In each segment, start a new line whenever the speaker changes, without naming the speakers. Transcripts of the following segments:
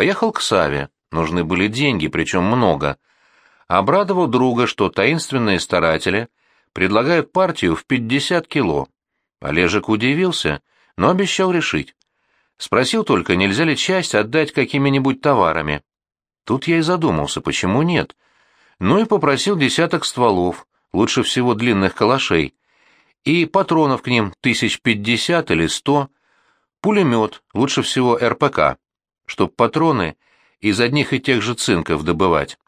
Поехал к Саве, нужны были деньги, причем много. Обрадовал друга, что таинственные старатели предлагают партию в 50 кило. Олежек удивился, но обещал решить. Спросил только, нельзя ли часть отдать какими-нибудь товарами. Тут я и задумался, почему нет. Ну и попросил десяток стволов, лучше всего длинных калашей, и патронов к ним тысяч пятьдесят или сто, пулемет, лучше всего РПК, чтоб патроны из одних и тех же цинков добывать.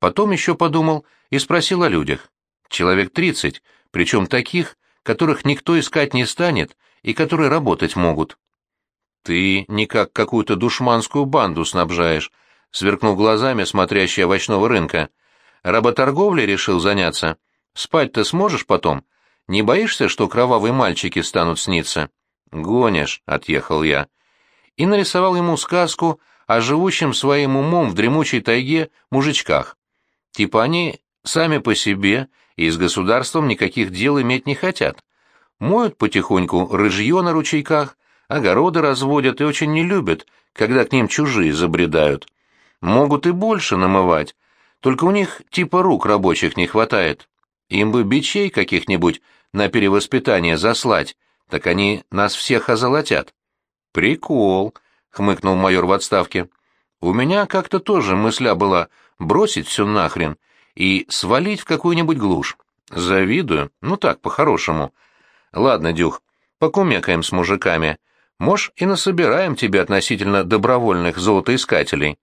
Потом еще подумал и спросил о людях. Человек тридцать, причем таких, которых никто искать не станет и которые работать могут. «Ты не как какую-то душманскую банду снабжаешь», — сверкнул глазами смотрящий овощного рынка. «Работорговлей решил заняться? Спать-то сможешь потом? Не боишься, что кровавые мальчики станут сниться?» «Гонишь», — отъехал я. И нарисовал ему сказку о живущем своим умом в дремучей тайге мужичках. Типа они сами по себе и с государством никаких дел иметь не хотят. Моют потихоньку рыжье на ручейках, огороды разводят и очень не любят, когда к ним чужие забредают. Могут и больше намывать, только у них типа рук рабочих не хватает. Им бы бичей каких-нибудь на перевоспитание заслать, так они нас всех озолотят. Прикол, хмыкнул майор в отставке. У меня как-то тоже мысля была бросить все нахрен и свалить в какую-нибудь глушь. Завидую, ну так, по-хорошему. Ладно, Дюх, покумекаем с мужиками. Может, и насобираем тебе относительно добровольных золотоискателей.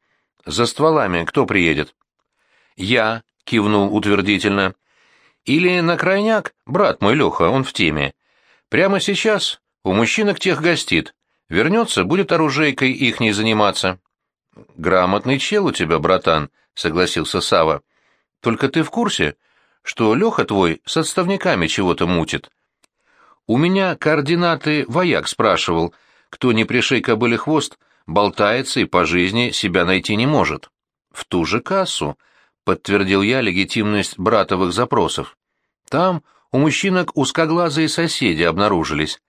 За стволами кто приедет? Я, кивнул утвердительно. Или на крайняк, брат мой Леха, он в теме. Прямо сейчас у мужчинок тех гостит. Вернется, будет оружейкой ихней заниматься. Грамотный чел у тебя, братан, согласился Сава. Только ты в курсе, что Леха твой с отставниками чего-то мутит? У меня координаты вояк спрашивал — кто не пришей кобыле хвост, болтается и по жизни себя найти не может. В ту же кассу, подтвердил я легитимность братовых запросов. Там у мужчинок узкоглазые соседи обнаружились.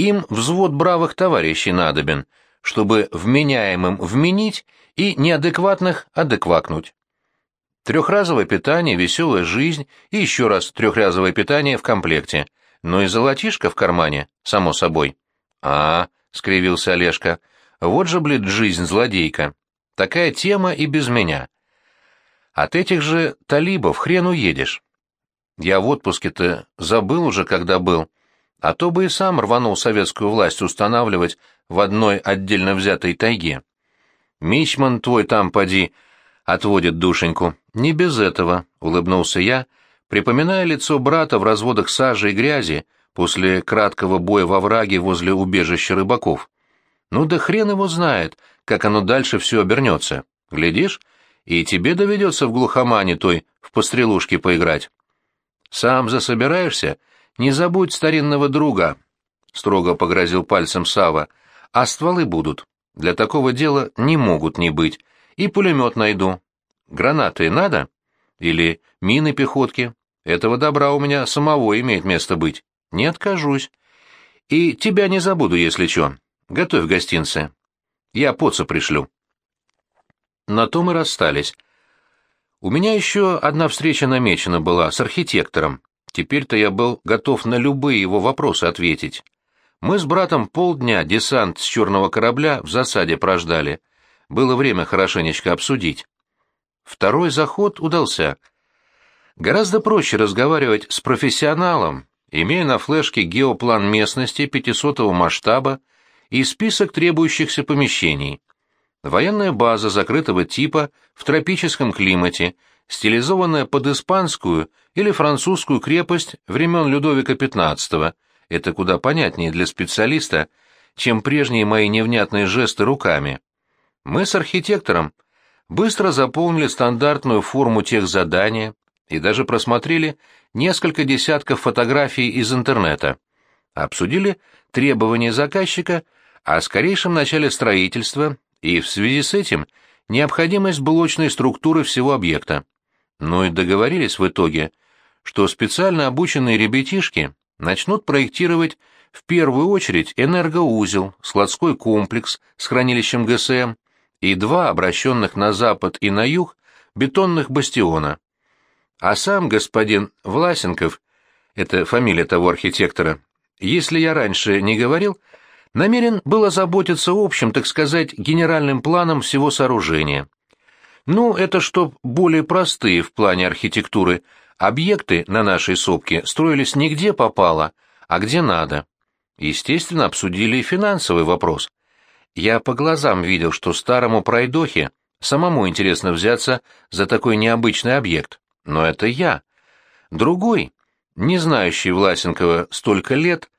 Им взвод бравых товарищей надобен, чтобы вменяемым вменить и неадекватных адеквакнуть. Трехразовое питание, веселая жизнь и еще раз трехразовое питание в комплекте. Ну и золотишко в кармане, само собой. А, — скривился Олежка, — вот же, блин, жизнь злодейка. Такая тема и без меня. От этих же талибов хрен уедешь. Я в отпуске-то забыл уже, когда был, а то бы и сам рванул советскую власть устанавливать в одной отдельно взятой тайге. Мичман твой там, поди, отводит душеньку. Не без этого, — улыбнулся я, припоминая лицо брата в разводах сажи и грязи, после краткого боя во враге возле убежища рыбаков. Ну да хрен его знает, как оно дальше все обернется. Глядишь, и тебе доведется в глухомане той в пострелушки поиграть. Сам засобираешься, не забудь старинного друга, — строго погрозил пальцем Сава, — а стволы будут. Для такого дела не могут не быть. И пулемет найду. Гранаты надо? Или мины пехотки? Этого добра у меня самого имеет место быть. Не откажусь. И тебя не забуду, если чё. Готовь гостинцы. Я поца пришлю. На то мы расстались. У меня еще одна встреча намечена была с архитектором. Теперь-то я был готов на любые его вопросы ответить. Мы с братом полдня десант с черного корабля в засаде прождали. Было время хорошенечко обсудить. Второй заход удался. Гораздо проще разговаривать с профессионалом, имея на флешке геоплан местности 500-го масштаба и список требующихся помещений. Военная база закрытого типа в тропическом климате, стилизованная под испанскую или французскую крепость времен Людовика XV. Это куда понятнее для специалиста, чем прежние мои невнятные жесты руками. Мы с архитектором быстро заполнили стандартную форму тех задания и даже просмотрели несколько десятков фотографий из интернета. Обсудили требования заказчика о скорейшем начале строительства и в связи с этим необходимость блочной структуры всего объекта. Ну и договорились в итоге, что специально обученные ребятишки начнут проектировать в первую очередь энергоузел, складской комплекс с хранилищем ГСМ и два обращенных на запад и на юг бетонных бастиона. А сам господин Власенков, это фамилия того архитектора, если я раньше не говорил, намерен был озаботиться общим, так сказать, генеральным планом всего сооружения. Ну, это чтоб более простые в плане архитектуры объекты на нашей сопке строились не где попало, а где надо. Естественно, обсудили и финансовый вопрос. Я по глазам видел, что старому пройдохе самому интересно взяться за такой необычный объект. Но это я. Другой, не знающий Власенкова столько лет,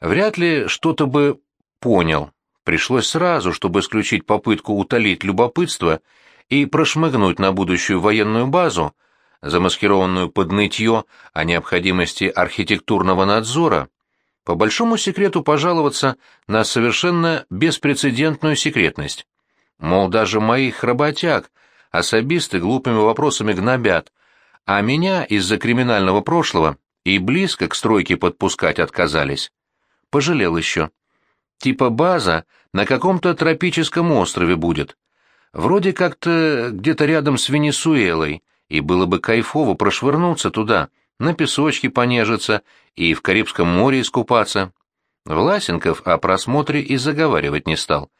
вряд ли что-то бы понял. Пришлось сразу, чтобы исключить попытку утолить любопытство и прошмыгнуть на будущую военную базу, замаскированную под нытье о необходимости архитектурного надзора, по большому секрету пожаловаться на совершенно беспрецедентную секретность. Мол, даже моих работяг особисты глупыми вопросами гнобят, а меня из-за криминального прошлого и близко к стройке подпускать отказались. Пожалел еще. Типа база на каком-то тропическом острове будет. Вроде как-то где-то рядом с Венесуэлой, и было бы кайфово прошвырнуться туда, на песочке понежиться и в Карибском море искупаться. Власенков о просмотре и заговаривать не стал.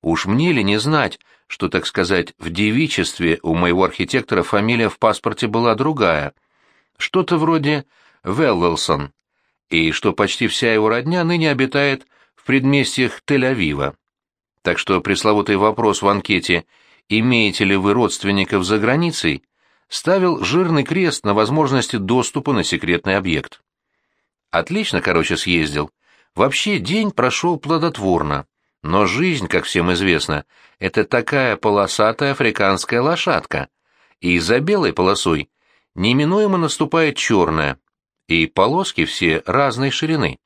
Уж мне ли не знать, что, так сказать, в девичестве у моего архитектора фамилия в паспорте была другая, что-то вроде Велвелсон, и что почти вся его родня ныне обитает в предместьях Тель-Авива. Так что пресловутый вопрос в анкете «Имеете ли вы родственников за границей?» ставил жирный крест на возможности доступа на секретный объект. Отлично, короче, съездил. Вообще день прошел плодотворно. Но жизнь, как всем известно, это такая полосатая африканская лошадка. И за белой полосой неминуемо наступает черная. И полоски все разной ширины.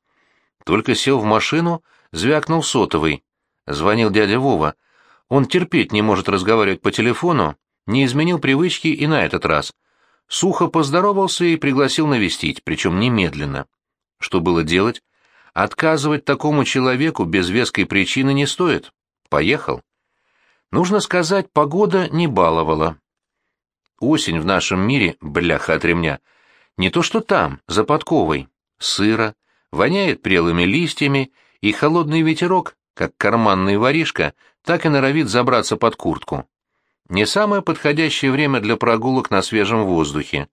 Только сел в машину, звякнул сотовый. Звонил дядя Вова. Он терпеть не может разговаривать по телефону, не изменил привычки и на этот раз. Сухо поздоровался и пригласил навестить, причем немедленно. Что было делать? Отказывать такому человеку без веской причины не стоит. Поехал. Нужно сказать, погода не баловала. Осень в нашем мире, бляха от ремня, не то что там, за подковой. Сыро, воняет прелыми листьями, и холодный ветерок, как карманный воришка, так и норовит забраться под куртку. Не самое подходящее время для прогулок на свежем воздухе.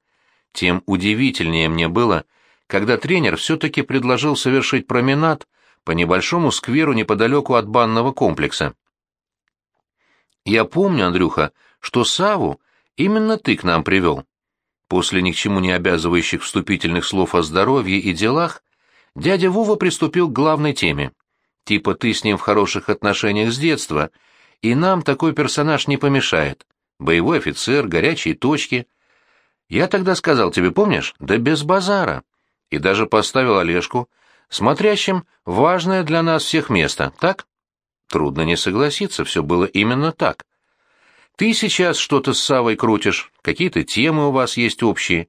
Тем удивительнее мне было, когда тренер все-таки предложил совершить променад по небольшому скверу неподалеку от банного комплекса. «Я помню, Андрюха, что Саву именно ты к нам привел». После ни к чему не обязывающих вступительных слов о здоровье и делах, дядя Вова приступил к главной теме. Типа ты с ним в хороших отношениях с детства — и нам такой персонаж не помешает. Боевой офицер, горячие точки. Я тогда сказал тебе, помнишь? Да без базара. И даже поставил Олежку, смотрящим важное для нас всех место, так? Трудно не согласиться, все было именно так. Ты сейчас что-то с Савой крутишь, какие-то темы у вас есть общие.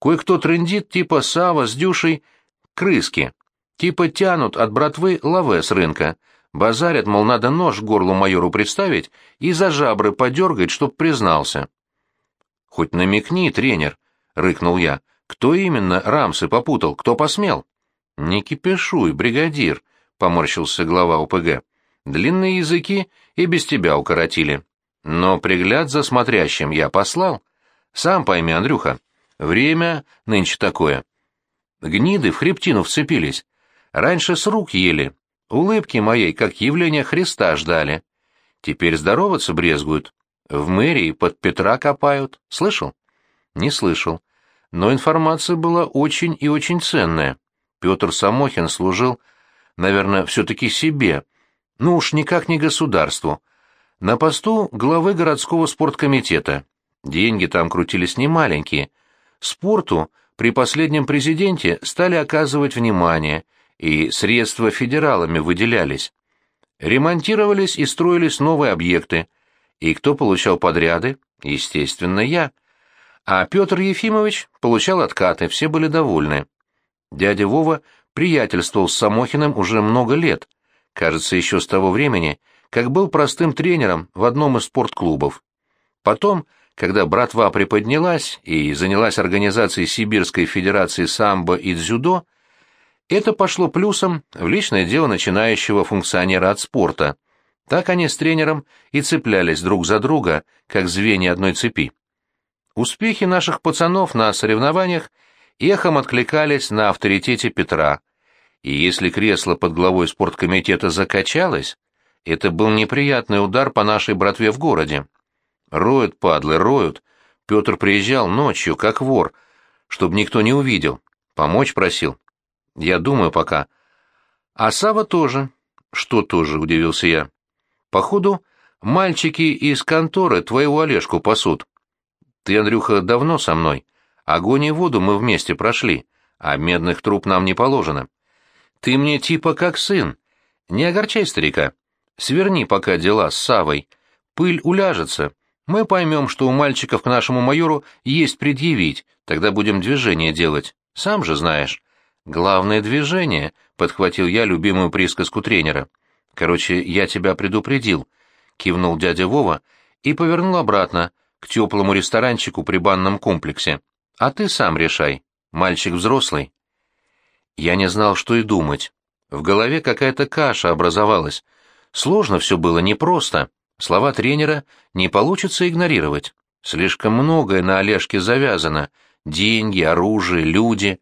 Кое-кто трендит типа Сава с Дюшей крыски, типа тянут от братвы лаве с рынка, Базарят, мол, надо нож горлу майору представить и за жабры подергать, чтоб признался. — Хоть намекни, тренер, — рыкнул я. — Кто именно рамсы попутал, кто посмел? — Не кипишуй, бригадир, — поморщился глава УПГ. — Длинные языки и без тебя укоротили. Но пригляд за смотрящим я послал. Сам пойми, Андрюха, время нынче такое. Гниды в хребтину вцепились. Раньше с рук ели, Улыбки моей, как явление Христа, ждали. Теперь здороваться брезгуют. В мэрии под Петра копают. Слышал? Не слышал. Но информация была очень и очень ценная. Петр Самохин служил, наверное, все-таки себе. Ну уж никак не государству. На посту главы городского спорткомитета. Деньги там крутились немаленькие. Спорту при последнем президенте стали оказывать внимание – и средства федералами выделялись. Ремонтировались и строились новые объекты. И кто получал подряды? Естественно, я. А Петр Ефимович получал откаты, все были довольны. Дядя Вова приятельствовал с Самохиным уже много лет, кажется, еще с того времени, как был простым тренером в одном из спортклубов. Потом, когда братва приподнялась и занялась организацией Сибирской федерации самбо и дзюдо, это пошло плюсом в личное дело начинающего функционера от спорта. Так они с тренером и цеплялись друг за друга, как звенья одной цепи. Успехи наших пацанов на соревнованиях эхом откликались на авторитете Петра, и если кресло под главой спорткомитета закачалось, это был неприятный удар по нашей братве в городе. Роют, падлы, роют. Петр приезжал ночью, как вор, чтобы никто не увидел. Помочь просил. Я думаю пока. А Сава тоже. Что тоже, удивился я. Походу, мальчики из конторы твоего Олежку пасут. Ты, Андрюха, давно со мной. Огонь и воду мы вместе прошли, а медных труб нам не положено. Ты мне типа как сын. Не огорчай старика. Сверни пока дела с Савой. Пыль уляжется. Мы поймем, что у мальчиков к нашему майору есть предъявить, тогда будем движение делать. Сам же знаешь. Главное движение, — подхватил я любимую присказку тренера. Короче, я тебя предупредил, — кивнул дядя Вова и повернул обратно, к теплому ресторанчику при банном комплексе. А ты сам решай. Мальчик взрослый. Я не знал, что и думать. В голове какая-то каша образовалась. Сложно все было, непросто. Слова тренера не получится игнорировать. Слишком многое на Олежке завязано. Деньги, оружие, люди.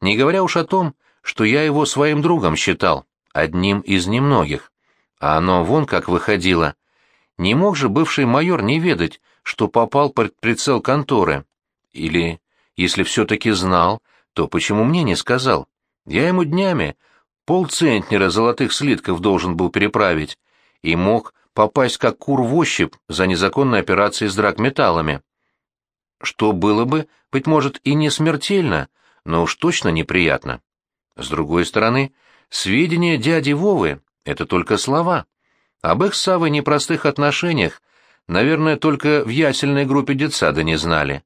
Не говоря уж о том, что я его своим другом считал, одним из немногих. А оно вон как выходило. Не мог же бывший майор не ведать, что попал под прицел конторы. Или, если все-таки знал, то почему мне не сказал? Я ему днями полцентнера золотых слитков должен был переправить и мог попасть как кур в ощупь за незаконные операции с драгметаллами. Что было бы, быть может, и не смертельно, но уж точно неприятно. С другой стороны, сведения дяди Вовы — это только слова. Об их с Савой непростых отношениях, наверное, только в ясельной группе детсада не знали.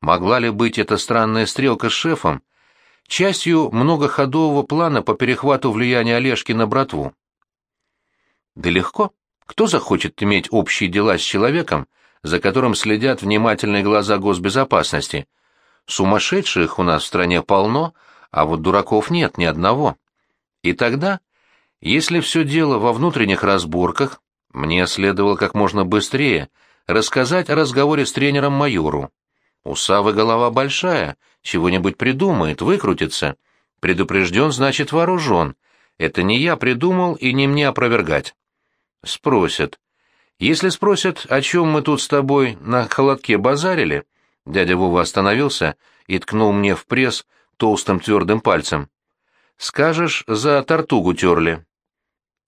Могла ли быть эта странная стрелка с шефом частью многоходового плана по перехвату влияния Олежки на братву? Да легко. Кто захочет иметь общие дела с человеком, за которым следят внимательные глаза госбезопасности? Сумасшедших у нас в стране полно, а вот дураков нет ни одного. И тогда, если все дело во внутренних разборках, мне следовало как можно быстрее рассказать о разговоре с тренером-майору. У Савы голова большая, чего-нибудь придумает, выкрутится. Предупрежден, значит вооружен. Это не я придумал и не мне опровергать. Спросят. Если спросят, о чем мы тут с тобой на холодке базарили, дядя Вова остановился и ткнул мне в пресс толстым твердым пальцем. Скажешь, за тортугу терли.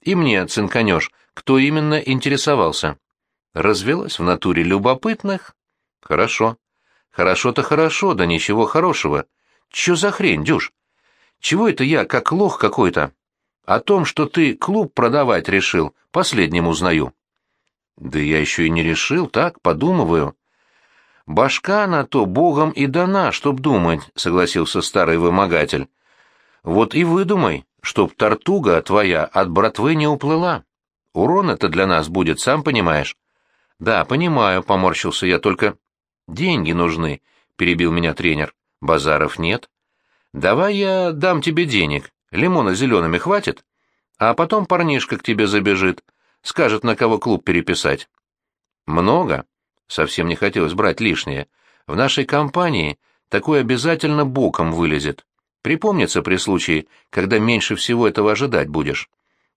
И мне цинканешь, кто именно интересовался. Развелась в натуре любопытных? Хорошо. Хорошо-то хорошо, да ничего хорошего. Чё за хрень, Дюш? Чего это я, как лох какой-то? О том, что ты клуб продавать решил, последним узнаю. Да я еще и не решил, так, подумываю. Башка на то богом и дана, чтоб думать, согласился старый вымогатель. Вот и выдумай, чтоб тортуга твоя от братвы не уплыла. Урон это для нас будет, сам понимаешь. Да, понимаю, поморщился я, только деньги нужны, перебил меня тренер. Базаров нет. Давай я дам тебе денег, Лимона зелеными хватит? А потом парнишка к тебе забежит, скажет, на кого клуб переписать. Много? Совсем не хотелось брать лишнее. В нашей компании такое обязательно боком вылезет. Припомнится при случае, когда меньше всего этого ожидать будешь.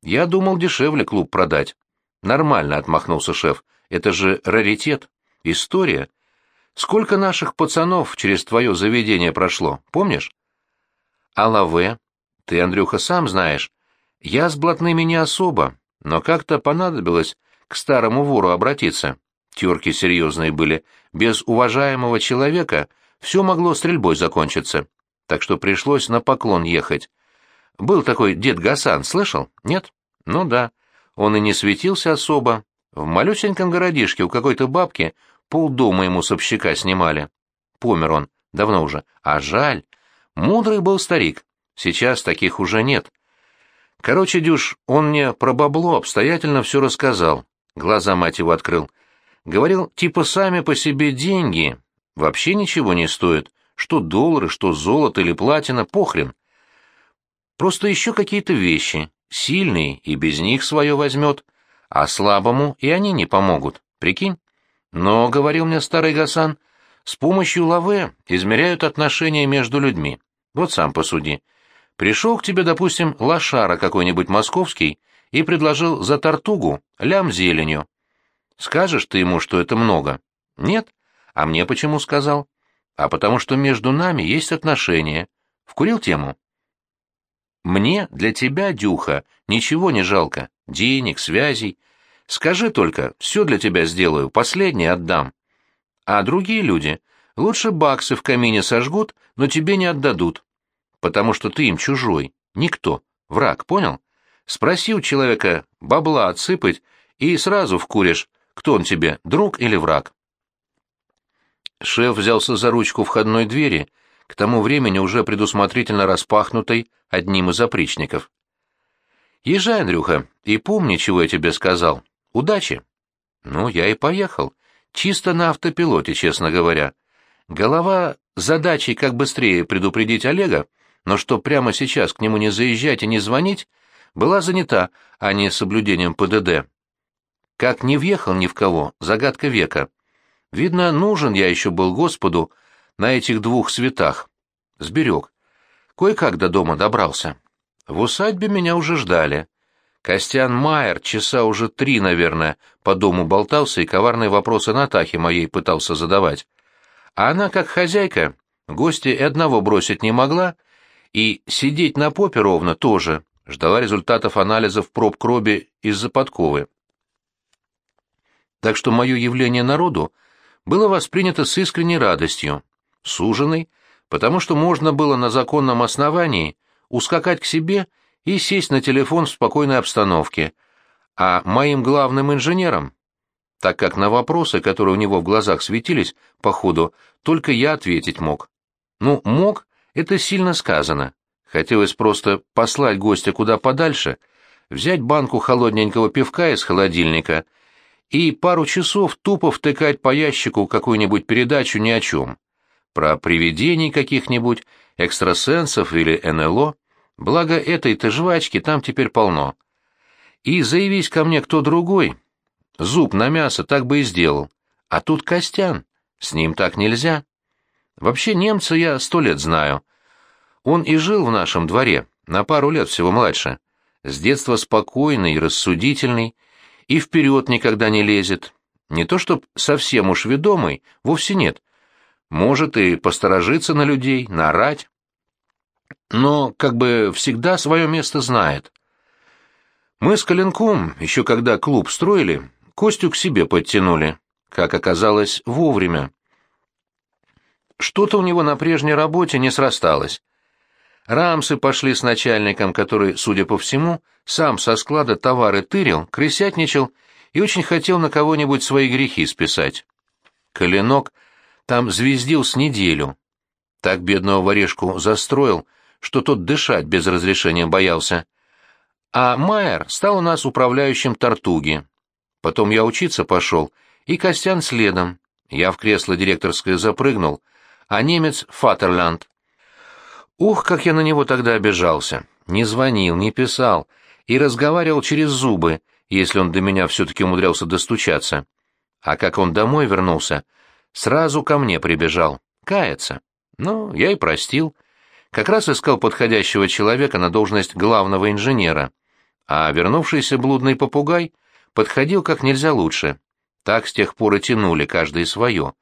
Я думал дешевле клуб продать. Нормально, отмахнулся шеф. Это же раритет. История. Сколько наших пацанов через твое заведение прошло, помнишь? А лаве? Ты, Андрюха, сам знаешь. Я с блатными не особо, но как-то понадобилось к старому вору обратиться. Терки серьезные были. Без уважаемого человека все могло стрельбой закончиться. Так что пришлось на поклон ехать. Был такой дед Гасан, слышал? Нет? Ну да. Он и не светился особо. В малюсеньком городишке у какой-то бабки полдома ему с общака снимали. Помер он, давно уже. А жаль. Мудрый был старик. Сейчас таких уже нет. Короче, Дюш, он мне про бабло обстоятельно все рассказал. Глаза мать его открыл. Говорил, типа сами по себе деньги вообще ничего не стоят. Что доллары, что золото или платина, похрен. Просто еще какие-то вещи. Сильный и без них свое возьмет, а слабому и они не помогут. Прикинь? Но, говорил мне старый Гасан, с помощью лаве измеряют отношения между людьми. Вот сам посуди. Пришел к тебе, допустим, лошара какой-нибудь московский и предложил за тортугу лям зеленью. Скажешь ты ему, что это много? Нет? А мне почему сказал? А потому что между нами есть отношения. Вкурил тему? Мне для тебя, Дюха, ничего не жалко. Денег, связей. Скажи только, все для тебя сделаю, последнее отдам. А другие люди лучше баксы в камине сожгут, но тебе не отдадут. Потому что ты им чужой, никто, враг, понял? Спроси у человека бабла отсыпать, и сразу вкуришь, кто он тебе, друг или враг. Шеф взялся за ручку входной двери, к тому времени уже предусмотрительно распахнутой одним из опричников. «Езжай, Андрюха, и помни, чего я тебе сказал. Удачи!» Ну, я и поехал. Чисто на автопилоте, честно говоря. Голова задачей как быстрее предупредить Олега, но что прямо сейчас к нему не заезжать и не звонить, была занята, а не соблюдением ПДД. Как не въехал ни в кого, загадка века. Видно, нужен я еще был Господу на этих двух светах. Сберег. Кое-как до дома добрался. В усадьбе меня уже ждали. Костян Майер часа уже три, наверное, по дому болтался и коварные вопросы Натахе моей пытался задавать. А она, как хозяйка, гости и одного бросить не могла, и сидеть на попе ровно тоже, ждала результатов анализов проб крови из-за подковы. Так что мое явление народу было воспринято с искренней радостью, суженной, потому что можно было на законном основании ускакать к себе и сесть на телефон в спокойной обстановке, а моим главным инженером, так как на вопросы, которые у него в глазах светились, походу, только я ответить мог. Ну, мог — это сильно сказано. Хотелось просто послать гостя куда подальше, взять банку холодненького пивка из холодильника и пару часов тупо втыкать по ящику какую-нибудь передачу ни о чем. Про привидений каких-нибудь, экстрасенсов или НЛО. Благо этой-то жвачки там теперь полно. И заявись ко мне кто другой, зуб на мясо так бы и сделал. А тут Костян, с ним так нельзя. Вообще немца я сто лет знаю. Он и жил в нашем дворе, на пару лет всего младше. С детства спокойный, рассудительный, и вперед никогда не лезет. Не то чтоб совсем уж ведомый, вовсе нет. Может и посторожиться на людей, наорать. Но как бы всегда свое место знает. Мы с Коленком, еще когда клуб строили, Костю к себе подтянули. Как оказалось, вовремя. Что-то у него на прежней работе не срасталось. Рамсы пошли с начальником, который, судя по всему, сам со склада товары тырил, крысятничал и очень хотел на кого-нибудь свои грехи списать. Коленок там звездил с неделю. Так бедного воришку застроил, что тот дышать без разрешения боялся. А Майер стал у нас управляющим тортуги. Потом я учиться пошел, и Костян следом. Я в кресло директорское запрыгнул, а немец — Фатерланд. Ух, как я на него тогда обижался. Не звонил, не писал и разговаривал через зубы, если он до меня все-таки умудрялся достучаться. А как он домой вернулся, сразу ко мне прибежал, каяться. Ну, я и простил. Как раз искал подходящего человека на должность главного инженера. А вернувшийся блудный попугай подходил как нельзя лучше. Так с тех пор и тянули каждый свое.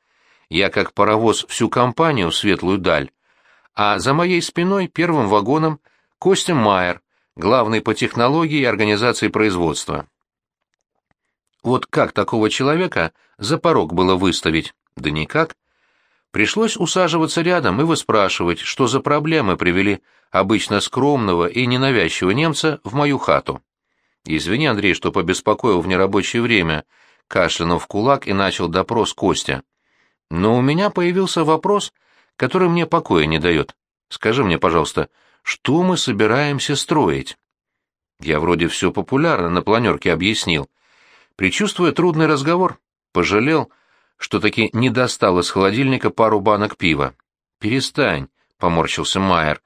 Я как паровоз всю компанию в светлую даль, а за моей спиной первым вагоном Костя Майер, главный по технологии и организации производства. Вот как такого человека за порог было выставить? Да никак. Пришлось усаживаться рядом и выспрашивать, что за проблемы привели обычно скромного и ненавязчивого немца в мою хату. «Извини, Андрей, что побеспокоил в нерабочее время», кашлянув в кулак и начал допрос Костя. «Но у меня появился вопрос, который мне покоя не дает. Скажи мне, пожалуйста, что мы собираемся строить?» Я вроде все популярно на планерке объяснил. Причувствуя трудный разговор, пожалел, что таки не достал из холодильника пару банок пива. «Перестань», — поморщился Майер.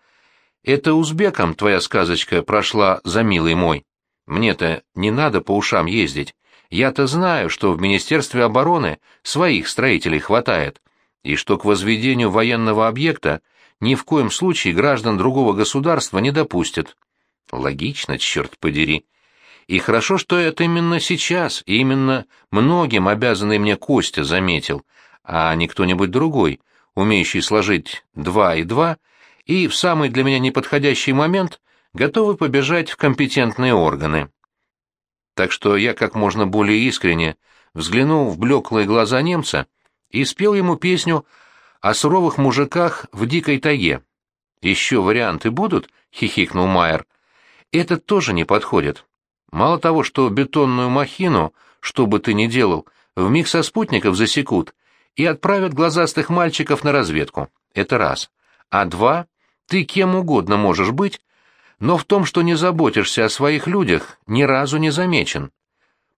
«Это узбекам твоя сказочка прошла за милый мой. Мне-то не надо по ушам ездить. Я-то знаю, что в Министерстве обороны своих строителей хватает, и что к возведению военного объекта ни в коем случае граждан другого государства не допустят. Логично, черт подери. И хорошо, что это именно сейчас, и именно многим обязанный мне Костя заметил, а не кто-нибудь другой, умеющий сложить два и два, и в самый для меня неподходящий момент готовый побежать в компетентные органы. Так что я как можно более искренне взглянул в блеклые глаза немца и спел ему песню о суровых мужиках в дикой тайге. «Еще варианты будут?» — хихикнул Майер. «Это тоже не подходит. Мало того, что бетонную махину, что бы ты ни делал, в миг со спутников засекут и отправят глазастых мальчиков на разведку. Это раз. А два, ты кем угодно можешь быть, но в том, что не заботишься о своих людях, ни разу не замечен.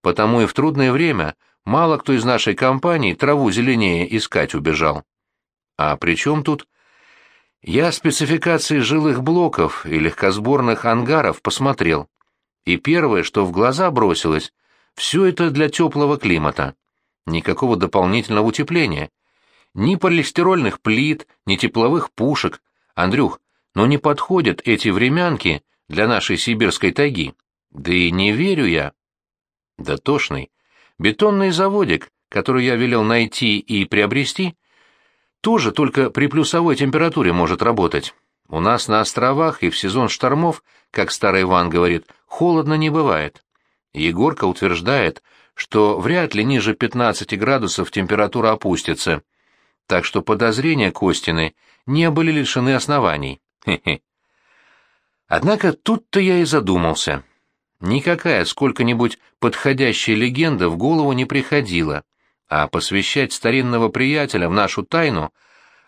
Потому и в трудное время мало кто из нашей компании траву зеленее искать убежал. А при чем тут? Я спецификации жилых блоков и легкосборных ангаров посмотрел. И первое, что в глаза бросилось, все это для теплого климата. Никакого дополнительного утепления. Ни полистирольных плит, ни тепловых пушек. Андрюх, но не подходят эти времянки для нашей сибирской тайги. Да и не верю я. Да тошный. Бетонный заводик, который я велел найти и приобрести, тоже только при плюсовой температуре может работать. У нас на островах и в сезон штормов, как старый Иван говорит, холодно не бывает. Егорка утверждает, что вряд ли ниже 15 градусов температура опустится, так что подозрения Костины не были лишены оснований. Хе-хе. Однако тут-то я и задумался. Никакая сколько-нибудь подходящая легенда в голову не приходила, а посвящать старинного приятеля в нашу тайну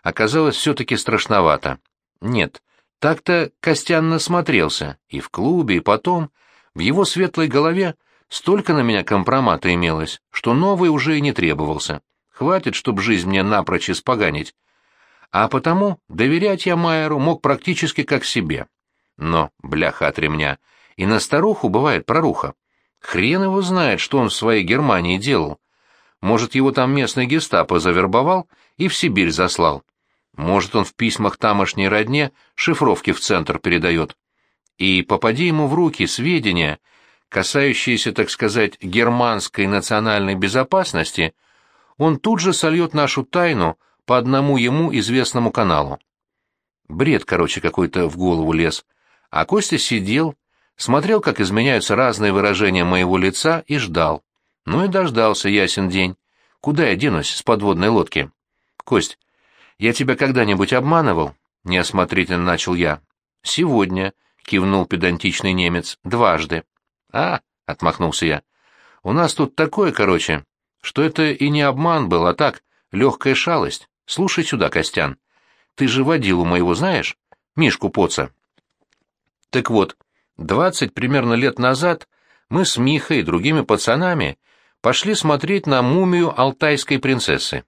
оказалось все-таки страшновато. Нет, так-то Костян насмотрелся, и в клубе, и потом. В его светлой голове столько на меня компромата имелось, что новый уже и не требовался. Хватит, чтоб жизнь мне напрочь испоганить. А потому доверять я Майеру мог практически как себе. Но, бляха от ремня, и на старуху бывает проруха. Хрен его знает, что он в своей Германии делал. Может, его там местный гестапо завербовал и в Сибирь заслал. Может, он в письмах тамошней родне шифровки в центр передает. И попади ему в руки сведения, касающиеся, так сказать, германской национальной безопасности, он тут же сольет нашу тайну по одному ему известному каналу. Бред, короче, какой-то в голову лез. А Костя сидел, смотрел, как изменяются разные выражения моего лица, и ждал. Ну и дождался, ясен день. Куда я денусь с подводной лодки? Кость, я тебя когда-нибудь обманывал? Неосмотрительно начал я. Сегодня, кивнул педантичный немец, дважды. А, отмахнулся я. У нас тут такое, короче, что это и не обман был, а так, легкая шалость. Слушай сюда, Костян. Ты же водилу моего знаешь? Мишку Поца. Так вот, двадцать примерно лет назад мы с Михой и другими пацанами пошли смотреть на мумию алтайской принцессы.